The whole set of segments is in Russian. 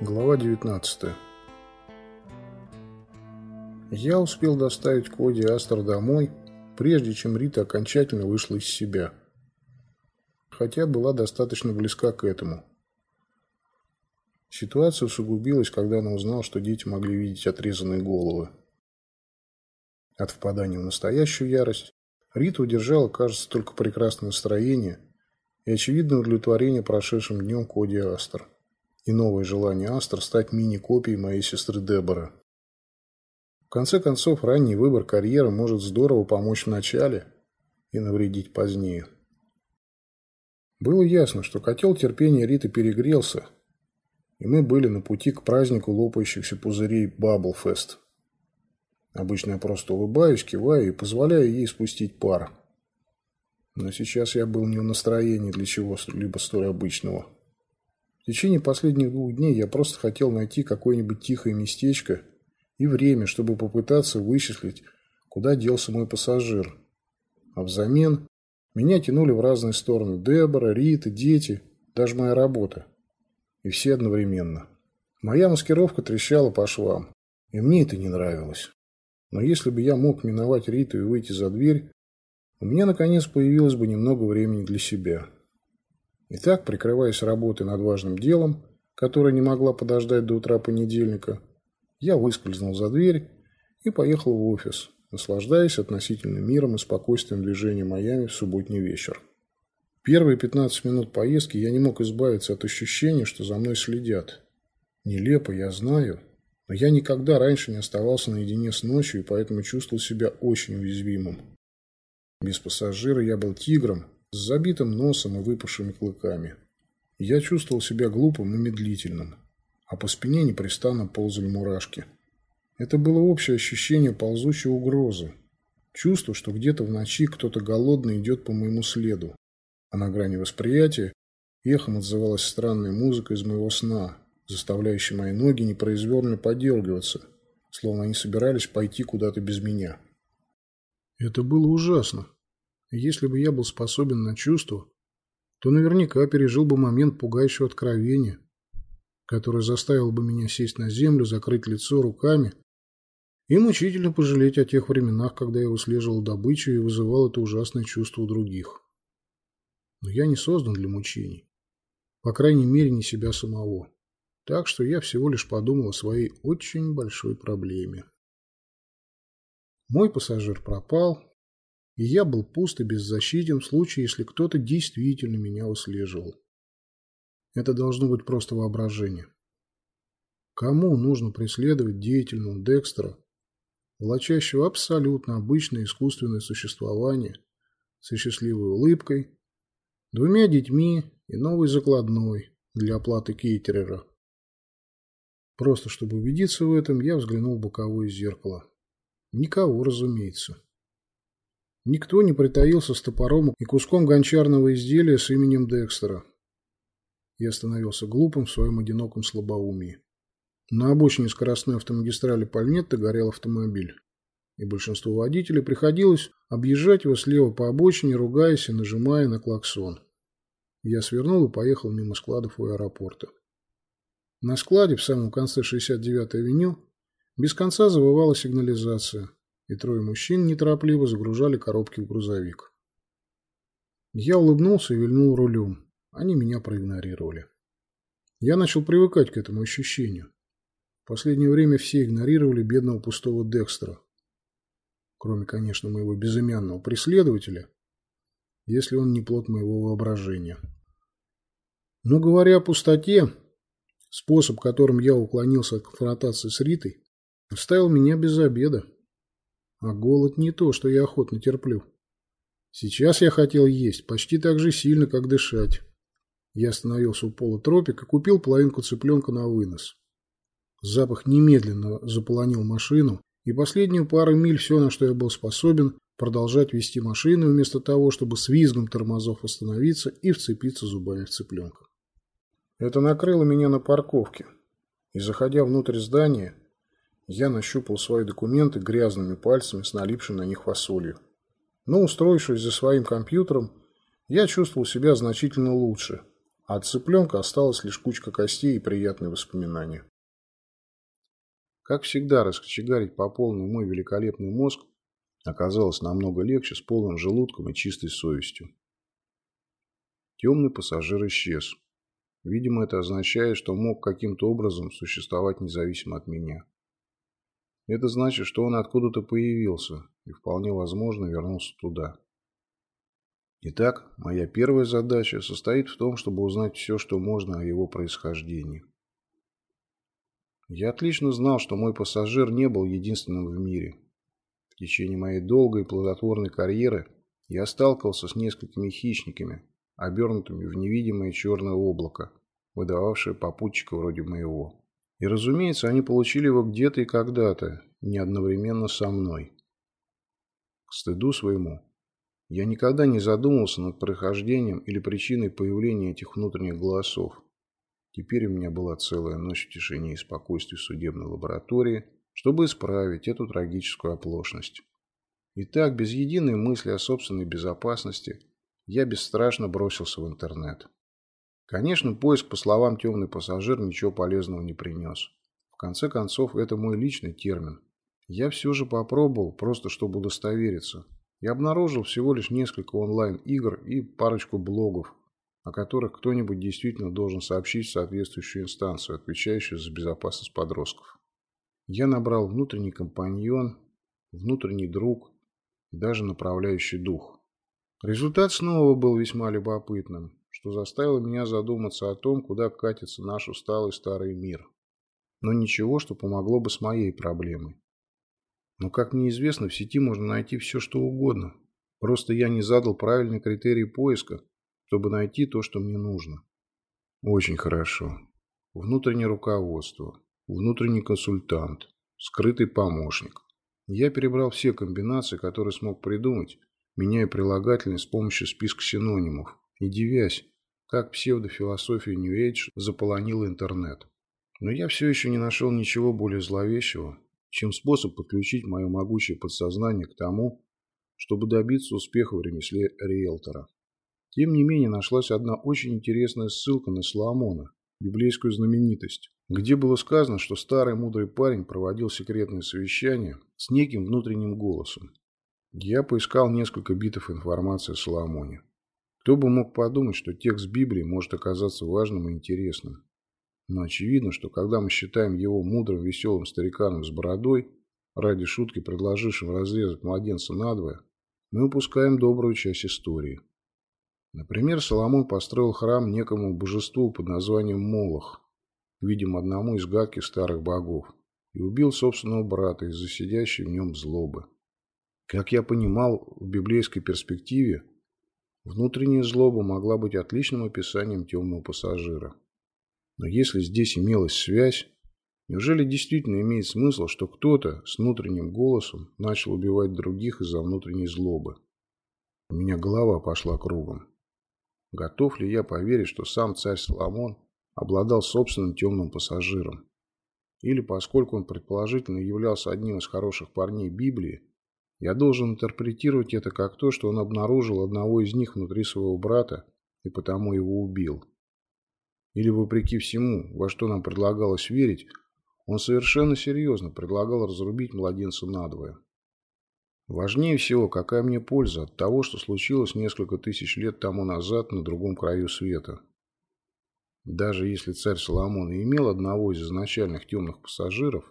Глава 19 Я успел доставить Коди Астер домой, прежде чем Рита окончательно вышла из себя. Хотя была достаточно близка к этому. Ситуация усугубилась, когда она узнала, что дети могли видеть отрезанные головы. От впадания в настоящую ярость Рита удержала, кажется, только прекрасное настроение и очевидное удовлетворение прошедшим днем Коди Астер и новое желание Астр стать мини-копией моей сестры Дебора. В конце концов, ранний выбор карьеры может здорово помочь в начале и навредить позднее. Было ясно, что котел терпения Риты перегрелся, и мы были на пути к празднику лопающихся пузырей Бабблфест. Обычно я просто улыбаюсь, киваю и позволяю ей спустить пар. Но сейчас я был не в настроении для чего-либо столь обычного. В течение последних двух дней я просто хотел найти какое-нибудь тихое местечко и время, чтобы попытаться вычислить, куда делся мой пассажир. А взамен меня тянули в разные стороны Дебора, Рита, дети, даже моя работа. И все одновременно. Моя маскировка трещала по швам, и мне это не нравилось. Но если бы я мог миновать Риту и выйти за дверь, у меня наконец появилось бы немного времени для себя. Итак, прикрываясь работой над важным делом, которое не могла подождать до утра понедельника, я выскользнул за дверь и поехал в офис, наслаждаясь относительным миром и спокойствием движения Майами в субботний вечер. Первые 15 минут поездки я не мог избавиться от ощущения, что за мной следят. Нелепо, я знаю, но я никогда раньше не оставался наедине с ночью и поэтому чувствовал себя очень уязвимым. Без пассажира я был тигром, с забитым носом и выпавшими клыками. Я чувствовал себя глупым и медлительным, а по спине непрестанно ползали мурашки. Это было общее ощущение ползущей угрозы. Чувство, что где-то в ночи кто-то голодный идет по моему следу, а на грани восприятия эхом отзывалась странная музыка из моего сна, заставляющая мои ноги непроизвольно подергиваться, словно они собирались пойти куда-то без меня. Это было ужасно. Если бы я был способен на чувство, то наверняка пережил бы момент пугающего откровения, который заставил бы меня сесть на землю, закрыть лицо руками и мучительно пожалеть о тех временах, когда я выслеживал добычу и вызывал это ужасное чувство у других. Но я не создан для мучений. По крайней мере, не себя самого. Так что я всего лишь подумал о своей очень большой проблеме. Мой пассажир пропал, и я был пуст и беззащитен в случае, если кто-то действительно меня выслеживал. Это должно быть просто воображение. Кому нужно преследовать деятельного Декстера, влачащего абсолютно обычное искусственное существование со счастливой улыбкой, двумя детьми и новой закладной для оплаты кейтерера? Просто чтобы убедиться в этом, я взглянул в боковое зеркало. Никого, разумеется. Никто не притаился с топором и куском гончарного изделия с именем Декстера. Я становился глупым в своем одиноком слабоумии. На обочине скоростной автомагистрали Пальметта горел автомобиль, и большинству водителей приходилось объезжать его слева по обочине, ругаясь и нажимая на клаксон. Я свернул и поехал мимо складов у аэропорта. На складе в самом конце 69-й авеню без конца завывала сигнализация и трое мужчин неторопливо загружали коробки в грузовик. Я улыбнулся и вильнул рулем. Они меня проигнорировали. Я начал привыкать к этому ощущению. В последнее время все игнорировали бедного пустого Декстера. Кроме, конечно, моего безымянного преследователя, если он не плод моего воображения. Но говоря о пустоте, способ, которым я уклонился от конфронтации с Ритой, оставил меня без обеда. А голод не то, что я охотно терплю. Сейчас я хотел есть почти так же сильно, как дышать. Я остановился у пола тропик и купил половинку цыпленка на вынос. Запах немедленно заполонил машину, и последнюю пару миль все, на что я был способен, продолжать вести машину вместо того, чтобы с визгом тормозов остановиться и вцепиться зубами в цыпленка. Это накрыло меня на парковке, и, заходя внутрь здания, я нащупал свои документы грязными пальцами с налипшей на них фасолью. Но, устроившись за своим компьютером, я чувствовал себя значительно лучше, А от цыпленка осталась лишь кучка костей и приятные воспоминания. Как всегда, раскочегарить по полной мой великолепный мозг оказалось намного легче с полным желудком и чистой совестью. Темный пассажир исчез. Видимо, это означает, что мог каким-то образом существовать независимо от меня. Это значит, что он откуда-то появился и вполне возможно вернулся туда. Итак, моя первая задача состоит в том, чтобы узнать все, что можно о его происхождении. Я отлично знал, что мой пассажир не был единственным в мире. В течение моей долгой и плодотворной карьеры я сталкивался с несколькими хищниками, обернутыми в невидимое черное облако, выдававшее попутчика вроде моего. И, разумеется, они получили его где-то и когда-то, не одновременно со мной. К стыду своему, я никогда не задумывался над прохождением или причиной появления этих внутренних голосов. Теперь у меня была целая ночь в тишине и спокойствии в судебной лаборатории, чтобы исправить эту трагическую оплошность. И так, без единой мысли о собственной безопасности, я бесстрашно бросился в интернет. Конечно, поиск, по словам «темный пассажир», ничего полезного не принес. В конце концов, это мой личный термин. Я все же попробовал, просто чтобы удостовериться. Я обнаружил всего лишь несколько онлайн-игр и парочку блогов, о которых кто-нибудь действительно должен сообщить соответствующую инстанцию, отвечающую за безопасность подростков. Я набрал внутренний компаньон, внутренний друг и даже направляющий дух. Результат снова был весьма любопытным, что заставило меня задуматься о том, куда катится наш усталый старый мир. Но ничего, что помогло бы с моей проблемой. Но, как мне известно, в сети можно найти все, что угодно. Просто я не задал правильные критерии поиска, чтобы найти то, что мне нужно. Очень хорошо. Внутреннее руководство, внутренний консультант, скрытый помощник. Я перебрал все комбинации, которые смог придумать, меняя прилагательные с помощью списка синонимов и дивясь, как псевдофилософия Age заполонила интернет. Но я все еще не нашел ничего более зловещего, чем способ подключить мое могучее подсознание к тому, чтобы добиться успеха в ремесле риэлтора. Тем не менее, нашлась одна очень интересная ссылка на Соломона, библейскую знаменитость, где было сказано, что старый мудрый парень проводил секретное совещание с неким внутренним голосом. Я поискал несколько битов информации о Соломоне. Кто бы мог подумать, что текст Библии может оказаться важным и интересным. Но очевидно, что когда мы считаем его мудрым, веселым стариканом с бородой, ради шутки предложившим разрезать младенца надвое, мы упускаем добрую часть истории. Например, Соломон построил храм некому божеству под названием Молох, видимо, одному из гадких старых богов, и убил собственного брата из-за сидящей в нем злобы. Как я понимал, в библейской перспективе внутренняя злоба могла быть отличным описанием темного пассажира. Но если здесь имелась связь, неужели действительно имеет смысл, что кто-то с внутренним голосом начал убивать других из-за внутренней злобы? У меня голова пошла кругом. Готов ли я поверить, что сам царь Соломон обладал собственным темным пассажиром? Или, поскольку он предположительно являлся одним из хороших парней Библии, я должен интерпретировать это как то, что он обнаружил одного из них внутри своего брата и потому его убил. Или, вопреки всему, во что нам предлагалось верить, он совершенно серьезно предлагал разрубить младенца надвое. Важнее всего, какая мне польза от того, что случилось несколько тысяч лет тому назад на другом краю света. Даже если царь Соломон и имел одного из изначальных темных пассажиров,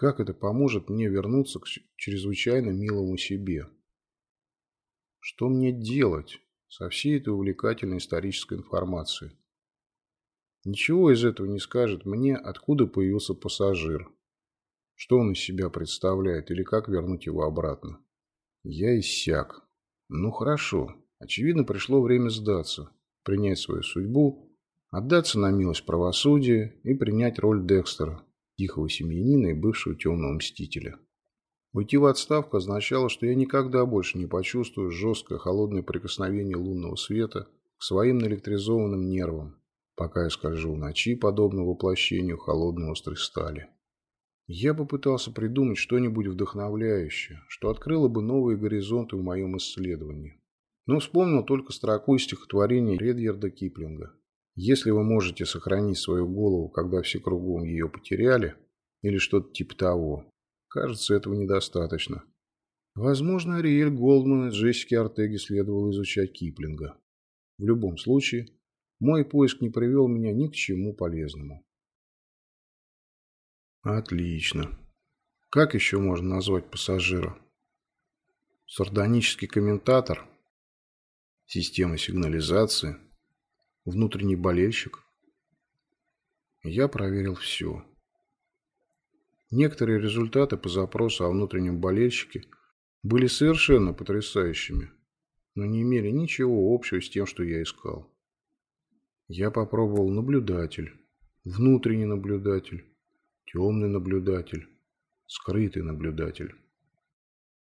как это поможет мне вернуться к чрезвычайно милому себе? Что мне делать со всей этой увлекательной исторической информацией? Ничего из этого не скажет мне, откуда появился пассажир, что он из себя представляет или как вернуть его обратно? Я иссяк. Ну хорошо. Очевидно, пришло время сдаться, принять свою судьбу, отдаться на милость правосудия и принять роль Декстера, тихого семьянина и бывшего темного мстителя. Уйти в отставку означало, что я никогда больше не почувствую жесткое холодное прикосновение лунного света к своим наэлектризованным нервам, пока я скольжу в ночи, подобно воплощению холодной острой стали. Я попытался придумать что-нибудь вдохновляющее, что открыло бы новые горизонты в моем исследовании. но вспомнил только строку из стихотворения Редьярда Киплинга. Если вы можете сохранить свою голову, когда все кругом ее потеряли, или что-то типа того, кажется, этого недостаточно. Возможно, Ариэль Голдман и Джессики Артеги следовало изучать Киплинга. В любом случае, мой поиск не привел меня ни к чему полезному. Отлично. Как еще можно назвать пассажира? Сардонический комментатор? Система сигнализации? Внутренний болельщик? Я проверил все. Некоторые результаты по запросу о внутреннем болельщике были совершенно потрясающими, но не имели ничего общего с тем, что я искал. Я попробовал наблюдатель, внутренний наблюдатель, темный наблюдатель, скрытый наблюдатель.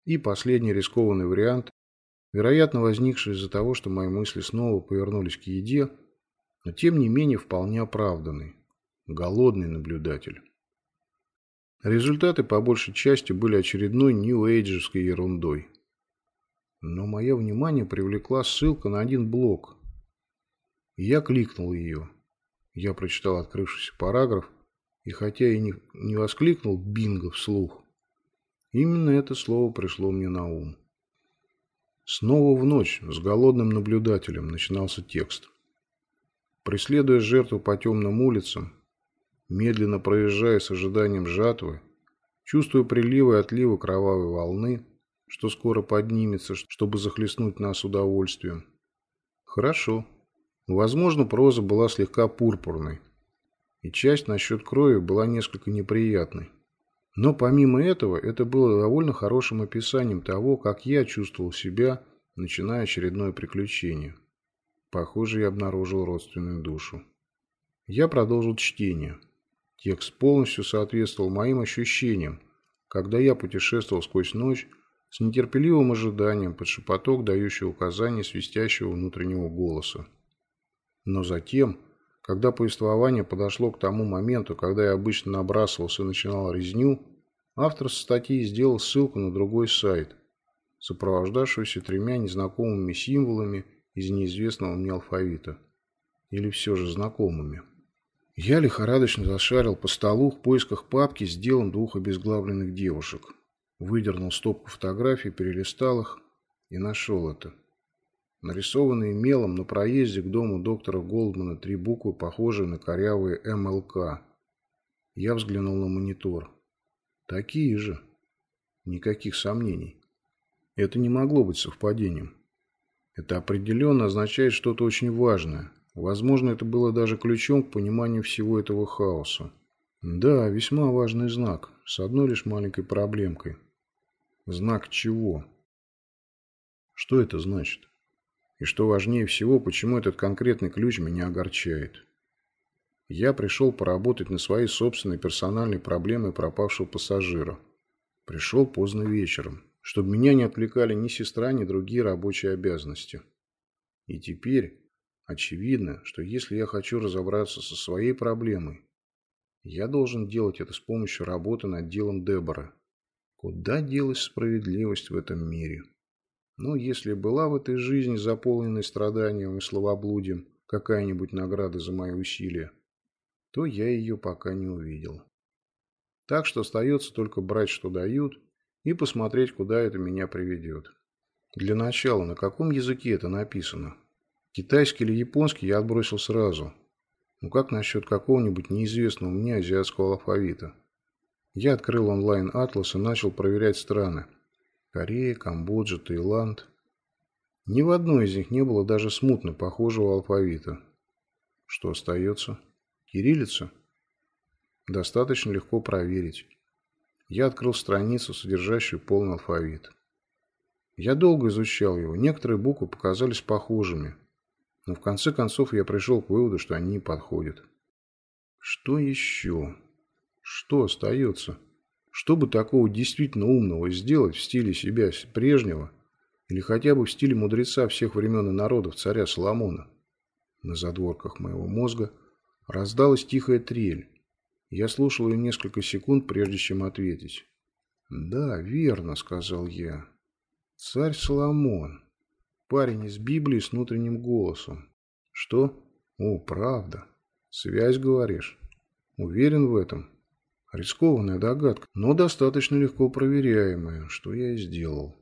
И последний рискованный вариант, вероятно возникший из-за того, что мои мысли снова повернулись к еде, но тем не менее вполне оправданный, голодный наблюдатель. Результаты по большей части были очередной нью-эйджерской ерундой. Но мое внимание привлекла ссылка на один блок. Я кликнул ее. Я прочитал открывшийся параграф и хотя и не, не воскликнул «бинго» вслух, именно это слово пришло мне на ум. Снова в ночь с голодным наблюдателем начинался текст. Преследуя жертву по темным улицам, медленно проезжая с ожиданием жатвы, чувствуя приливы и отливы кровавой волны, что скоро поднимется, чтобы захлестнуть нас удовольствием. Хорошо. Возможно, проза была слегка пурпурной, и часть насчет крови была несколько неприятной. Но помимо этого, это было довольно хорошим описанием того, как я чувствовал себя, начиная очередное приключение. Похоже, я обнаружил родственную душу. Я продолжил чтение. Текст полностью соответствовал моим ощущениям, когда я путешествовал сквозь ночь с нетерпеливым ожиданием под шепоток, дающий указания свистящего внутреннего голоса. Но затем когда повествование подошло к тому моменту, когда я обычно набрасывался и начинал резню, автор статьи сделал ссылку на другой сайт, сопровождавшийся тремя незнакомыми символами из неизвестного мне алфавита. Или все же знакомыми. Я лихорадочно зашарил по столу в поисках папки с делом двух обезглавленных девушек. Выдернул стопку фотографий, перелистал их и нашел это. Нарисованные мелом на проезде к дому доктора Голдмана три буквы, похожие на корявые МЛК. Я взглянул на монитор. Такие же. Никаких сомнений. Это не могло быть совпадением. Это определенно означает что-то очень важное. Возможно, это было даже ключом к пониманию всего этого хаоса. Да, весьма важный знак, с одной лишь маленькой проблемкой. Знак чего? Что это значит? И что важнее всего, почему этот конкретный ключ меня огорчает. Я пришел поработать на своей собственной персональной проблемой пропавшего пассажира. Пришел поздно вечером, чтобы меня не отвлекали ни сестра, ни другие рабочие обязанности. И теперь очевидно, что если я хочу разобраться со своей проблемой, я должен делать это с помощью работы над делом Дебора. Куда делась справедливость в этом мире? Но если была в этой жизни, заполненной страданием и словоблудием, какая-нибудь награда за мои усилия, то я ее пока не увидел. Так что остается только брать, что дают, и посмотреть, куда это меня приведет. Для начала, на каком языке это написано? Китайский или японский я отбросил сразу. Ну как насчет какого-нибудь неизвестного мне азиатского алфавита? Я открыл онлайн-атлас и начал проверять страны. Корея, Камбоджа, Таиланд. Ни в одной из них не было даже смутно похожего алфавита. Что остается? Кириллица? Достаточно легко проверить. Я открыл страницу, содержащую полный алфавит. Я долго изучал его. Некоторые буквы показались похожими. Но в конце концов я пришел к выводу, что они не подходят. Что еще? Что остается? Чтобы такого действительно умного сделать в стиле себя прежнего, или хотя бы в стиле мудреца всех времен и народов царя Соломона. На задворках моего мозга раздалась тихая трель. Я слушал ее несколько секунд, прежде чем ответить. «Да, верно», — сказал я. «Царь Соломон. Парень из Библии с внутренним голосом. Что? О, правда. Связь, говоришь? Уверен в этом? Рискованная догадка, но достаточно легко проверяемая, что я и сделал.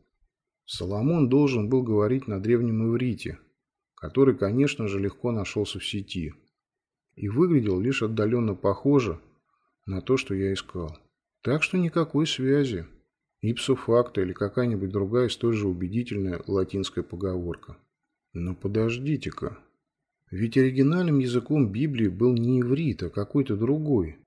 Соломон должен был говорить на древнем иврите, который, конечно же, легко нашелся в сети, и выглядел лишь отдаленно похоже на то, что я искал. Так что никакой связи. Ипсо факто или какая-нибудь другая столь же убедительная латинская поговорка. Но подождите-ка. Ведь оригинальным языком Библии был не иврит, а какой-то другой.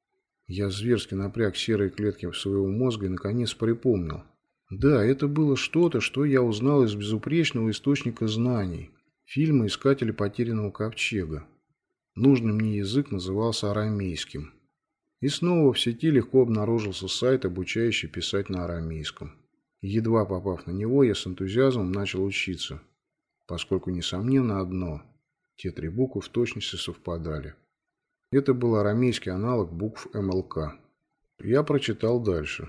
Я зверски напряг серые клетки своего мозга и наконец припомнил. Да, это было что-то, что я узнал из безупречного источника знаний. Фильма «Искатели потерянного ковчега». Нужный мне язык назывался арамейским. И снова в сети легко обнаружился сайт, обучающий писать на арамейском. Едва попав на него, я с энтузиазмом начал учиться, поскольку, несомненно, одно – те три буквы в точности совпадали. Это был арамейский аналог букв МЛК. Я прочитал дальше.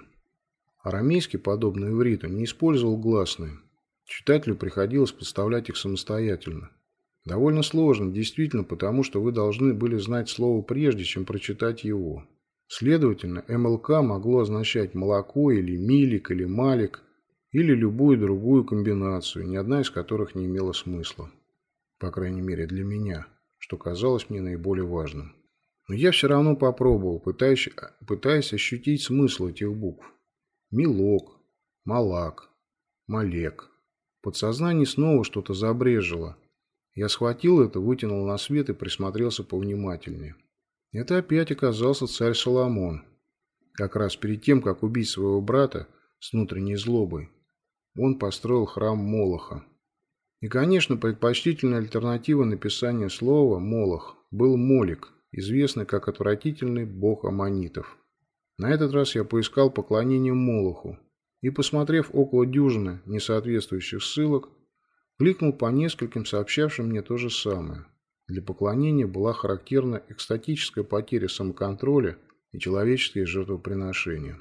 Арамейский, подобно ивриту, не использовал гласные. Читателю приходилось подставлять их самостоятельно. Довольно сложно, действительно, потому что вы должны были знать слово прежде, чем прочитать его. Следовательно, МЛК могло означать молоко или милик или малик или любую другую комбинацию, ни одна из которых не имела смысла. По крайней мере для меня, что казалось мне наиболее важным. Но я все равно попробовал, пытаясь, пытаясь ощутить смысл этих букв. Милок, малак, малек. Подсознание снова что-то забрежило. Я схватил это, вытянул на свет и присмотрелся повнимательнее. Это опять оказался царь Соломон. Как раз перед тем, как убить своего брата с внутренней злобой, он построил храм Молоха. И, конечно, предпочтительной альтернативой написания слова «молох» был Молик, известный как отвратительный бог аммонитов. На этот раз я поискал поклонение Молоху и, посмотрев около дюжины несоответствующих ссылок, кликнул по нескольким сообщавшим мне то же самое. Для поклонения была характерна экстатическая потеря самоконтроля и человеческие жертвоприношения.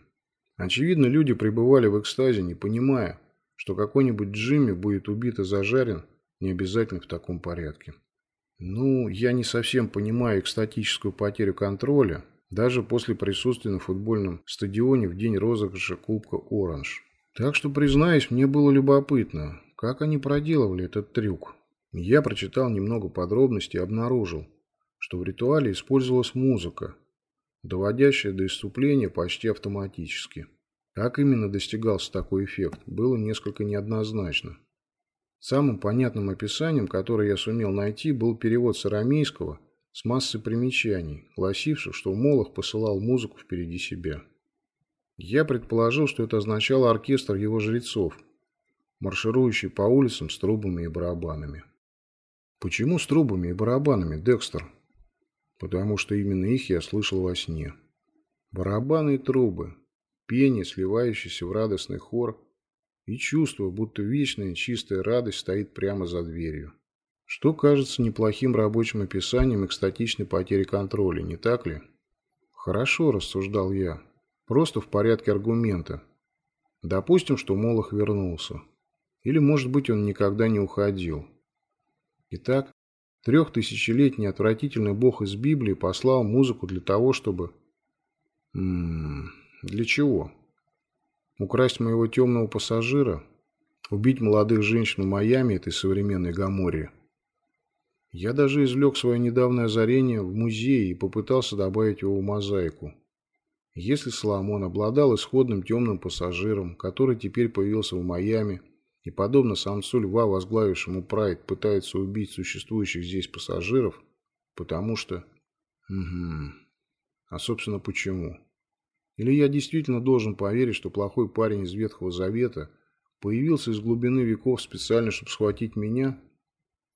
Очевидно, люди пребывали в экстазе, не понимая, что какой-нибудь Джимми будет убит и зажарен не обязательно в таком порядке. Ну, я не совсем понимаю экстатическую потерю контроля, даже после присутствия на футбольном стадионе в день розыгрыша Кубка «Оранж». Так что, признаюсь, мне было любопытно, как они проделывали этот трюк. Я прочитал немного подробностей и обнаружил, что в ритуале использовалась музыка, доводящая до иступления почти автоматически. Как именно достигался такой эффект, было несколько неоднозначно. Самым понятным описанием, которое я сумел найти, был перевод с арамейского с массой примечаний, гласивших, что Молох посылал музыку впереди себя. Я предположил, что это означало оркестр его жрецов, марширующий по улицам с трубами и барабанами. Почему с трубами и барабанами, Декстер? Потому что именно их я слышал во сне. Барабаны и трубы, пение, сливающееся в радостный хор, и чувство, будто вечная чистая радость стоит прямо за дверью. Что кажется неплохим рабочим описанием экстатичной потери контроля, не так ли? Хорошо, рассуждал я. Просто в порядке аргумента. Допустим, что Молох вернулся. Или, может быть, он никогда не уходил. Итак, трехтысячелетний отвратительный бог из Библии послал музыку для того, чтобы... М -м, для чего? Украсть моего темного пассажира? Убить молодых женщин в Майами этой современной Гамории? Я даже извлек свое недавнее озарение в музее и попытался добавить его в мозаику. Если Соломон обладал исходным темным пассажиром, который теперь появился в Майами, и, подобно самцу льва, возглавившему Прайд, пытается убить существующих здесь пассажиров, потому что... Угу. А, собственно, почему? Или я действительно должен поверить, что плохой парень из Ветхого Завета появился из глубины веков специально, чтобы схватить меня?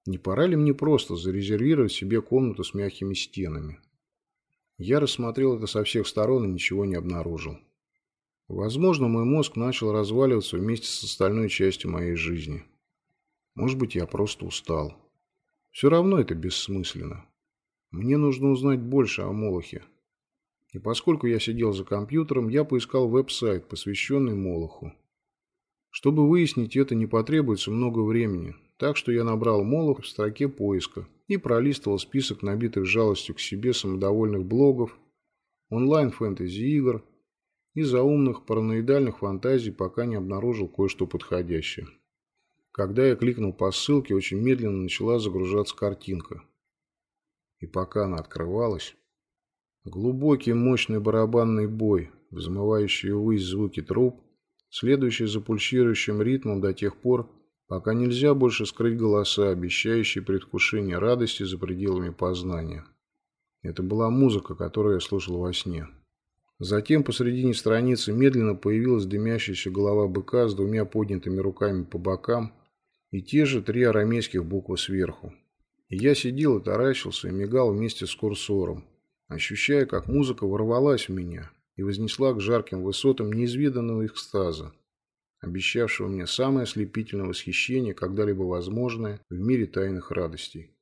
Не пора ли мне просто зарезервировать себе комнату с мягкими стенами? Я рассмотрел это со всех сторон и ничего не обнаружил. Возможно, мой мозг начал разваливаться вместе с остальной частью моей жизни. Может быть, я просто устал. Все равно это бессмысленно. Мне нужно узнать больше о Молохе. И поскольку я сидел за компьютером, я поискал веб-сайт, посвященный Молоху. Чтобы выяснить это, не потребуется много времени. так что я набрал Молох в строке поиска и пролистывал список набитых жалостью к себе самодовольных блогов, онлайн-фэнтези-игр и заумных параноидальных фантазий, пока не обнаружил кое-что подходящее. Когда я кликнул по ссылке, очень медленно начала загружаться картинка. И пока она открывалась, глубокий мощный барабанный бой, взмывающий ввысь звуки труб, следующий за пульсирующим ритмом до тех пор, пока нельзя больше скрыть голоса, обещающие предвкушение радости за пределами познания. Это была музыка, которую я слушал во сне. Затем посредине страницы медленно появилась дымящаяся голова быка с двумя поднятыми руками по бокам и те же три арамейских буквы сверху. И я сидел и таращился и мигал вместе с курсором, ощущая, как музыка ворвалась в меня, и вознесла к жарким высотам неизведанного экстаза, обещавшего мне самое ослепительное восхищение, когда-либо возможное в мире тайных радостей.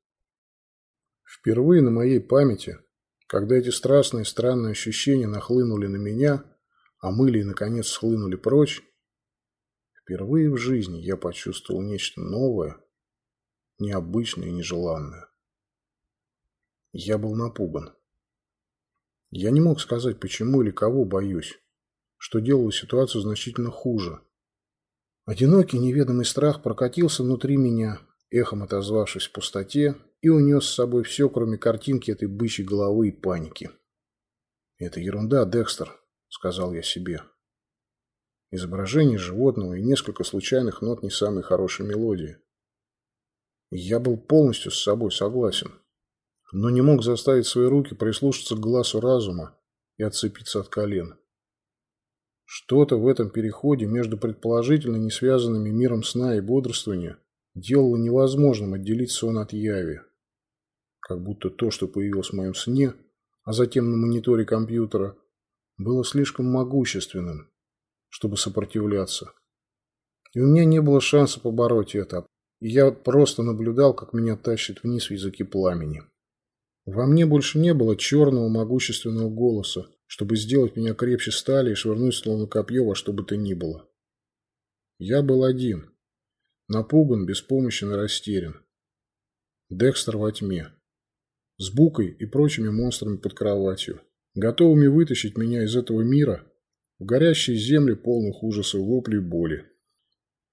Впервые на моей памяти, когда эти страстные странные ощущения нахлынули на меня, а мыли и, наконец, схлынули прочь, впервые в жизни я почувствовал нечто новое, необычное и нежеланное. Я был напуган. Я не мог сказать, почему или кого боюсь, что делало ситуацию значительно хуже. Одинокий неведомый страх прокатился внутри меня, эхом отозвавшись в пустоте, и унес с собой все, кроме картинки этой бычьей головы и паники. «Это ерунда, Декстер», — сказал я себе. Изображение животного и несколько случайных нот не самой хорошей мелодии. Я был полностью с собой согласен но не мог заставить свои руки прислушаться к глазу разума и отцепиться от колен. Что-то в этом переходе между предположительно не связанными миром сна и бодрствования делало невозможным отделить сон от яви. Как будто то, что появилось в моем сне, а затем на мониторе компьютера, было слишком могущественным, чтобы сопротивляться. И у меня не было шанса побороть это, и я просто наблюдал, как меня тащит вниз в языки пламени. Во мне больше не было черного могущественного голоса, чтобы сделать меня крепче стали и швырнуть словно копье во что бы то ни было. Я был один. Напуган, беспомощен и растерян. Декстер во тьме. С Букой и прочими монстрами под кроватью. Готовыми вытащить меня из этого мира в горящие земли полных ужаса, воплей и боли.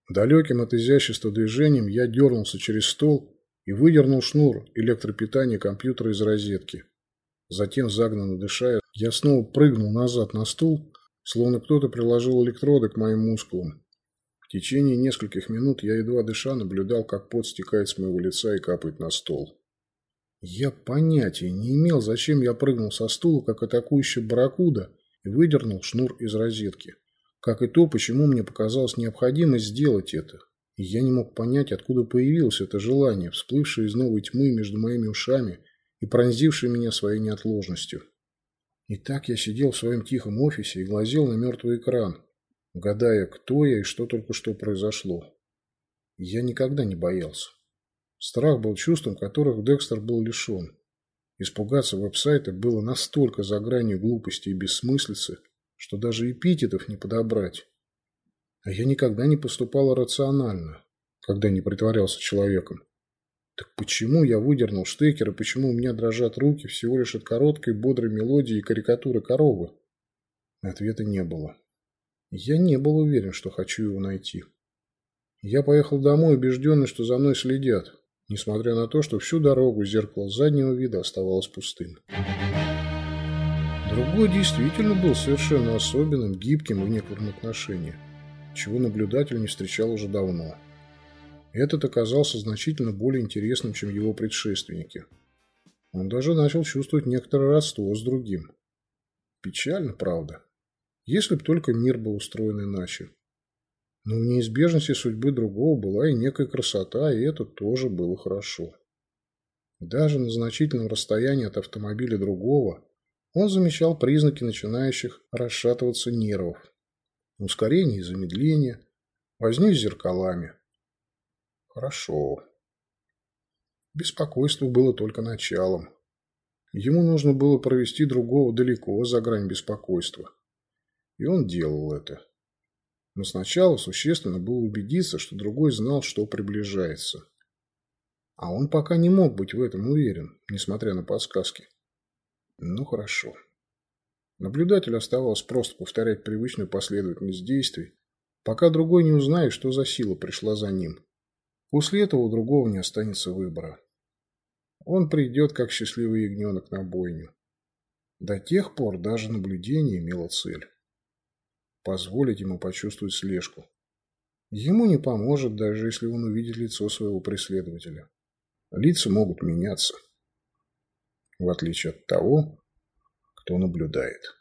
Далеким от изящества движением я дернулся через стол и выдернул шнур электропитания компьютера из розетки. Затем, загнанно дыша, я снова прыгнул назад на стул, словно кто-то приложил электроды к моим мускулам. В течение нескольких минут я, едва дыша, наблюдал, как пот стекает с моего лица и капает на стол. Я понятия не имел, зачем я прыгнул со стула, как атакующий барракуда, и выдернул шнур из розетки. Как и то, почему мне показалось необходимо сделать это. И я не мог понять, откуда появилось это желание, всплывшее из новой тьмы между моими ушами и пронзившее меня своей неотложностью. И так я сидел в своем тихом офисе и глазел на мертвый экран, гадая, кто я и что только что произошло. Я никогда не боялся. Страх был чувством, которых Декстер был лишен. Испугаться веб-сайта было настолько за гранью глупости и бессмыслицы, что даже эпитетов не подобрать. А я никогда не поступала рационально, когда не притворялся человеком. Так почему я выдернул штекер и почему у меня дрожат руки всего лишь от короткой бодрой мелодии и карикатуры коровы? Ответа не было. Я не был уверен, что хочу его найти. Я поехал домой, убежденный, что за мной следят, несмотря на то, что всю дорогу зеркало заднего вида оставалось пустым. Другой действительно был совершенно особенным, гибким в некотором отношении чего наблюдатель не встречал уже давно. Этот оказался значительно более интересным, чем его предшественники. Он даже начал чувствовать некоторое родство с другим. Печально, правда. Если б только мир был устроен иначе. Но в неизбежности судьбы другого была и некая красота, и это тоже было хорошо. Даже на значительном расстоянии от автомобиля другого он замечал признаки начинающих расшатываться нервов ускорение и замедление, возни с зеркалами. Хорошо. Беспокойство было только началом. Ему нужно было провести другого далеко за грань беспокойства. И он делал это. Но сначала существенно было убедиться, что другой знал, что приближается. А он пока не мог быть в этом уверен, несмотря на подсказки. Ну, хорошо. Наблюдателю оставалось просто повторять привычную последовательность действий, пока другой не узнает, что за сила пришла за ним. После этого у другого не останется выбора. Он придет, как счастливый ягненок, на бойню. До тех пор даже наблюдение имело цель. Позволить ему почувствовать слежку. Ему не поможет, даже если он увидит лицо своего преследователя. Лица могут меняться. В отличие от того, кто наблюдает.